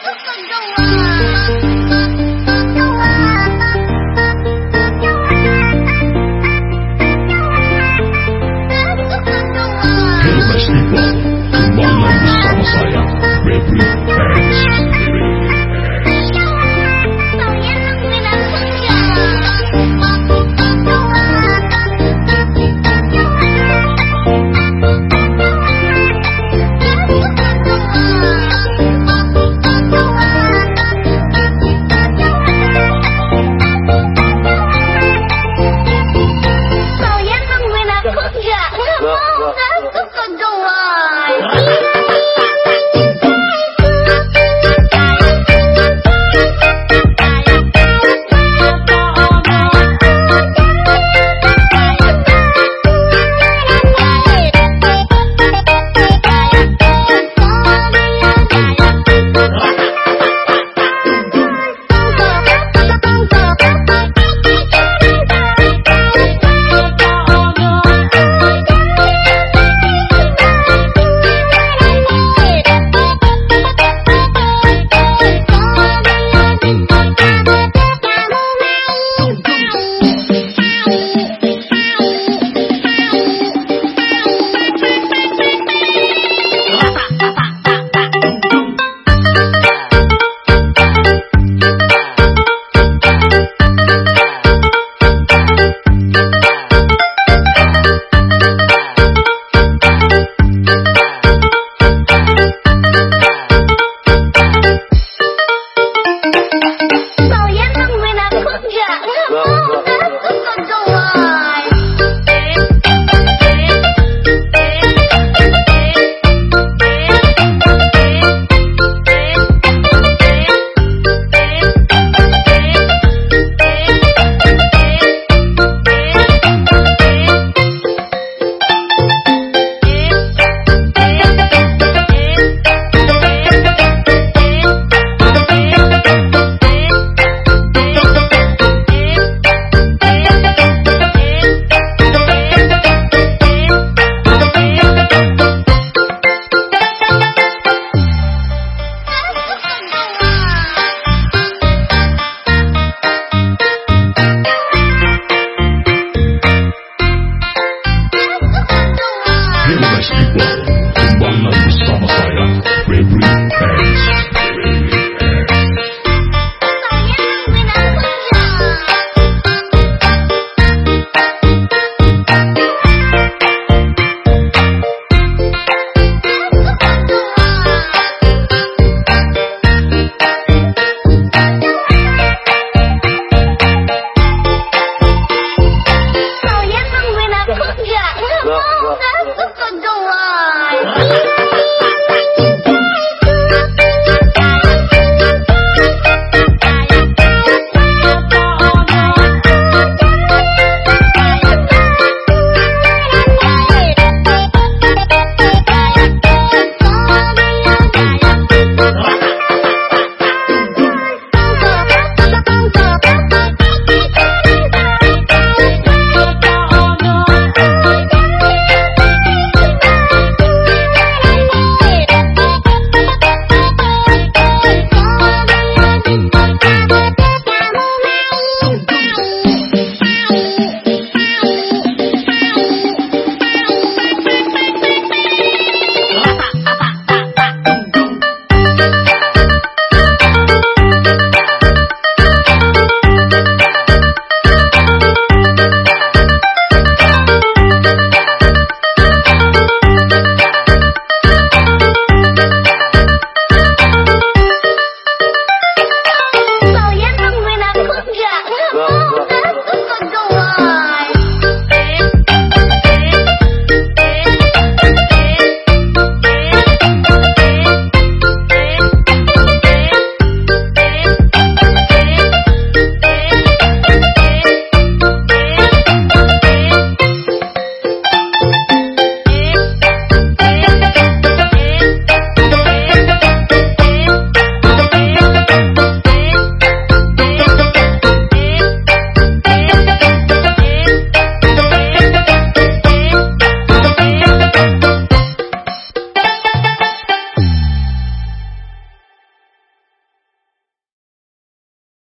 不尊重啊！Cook it. No, no, no. Cook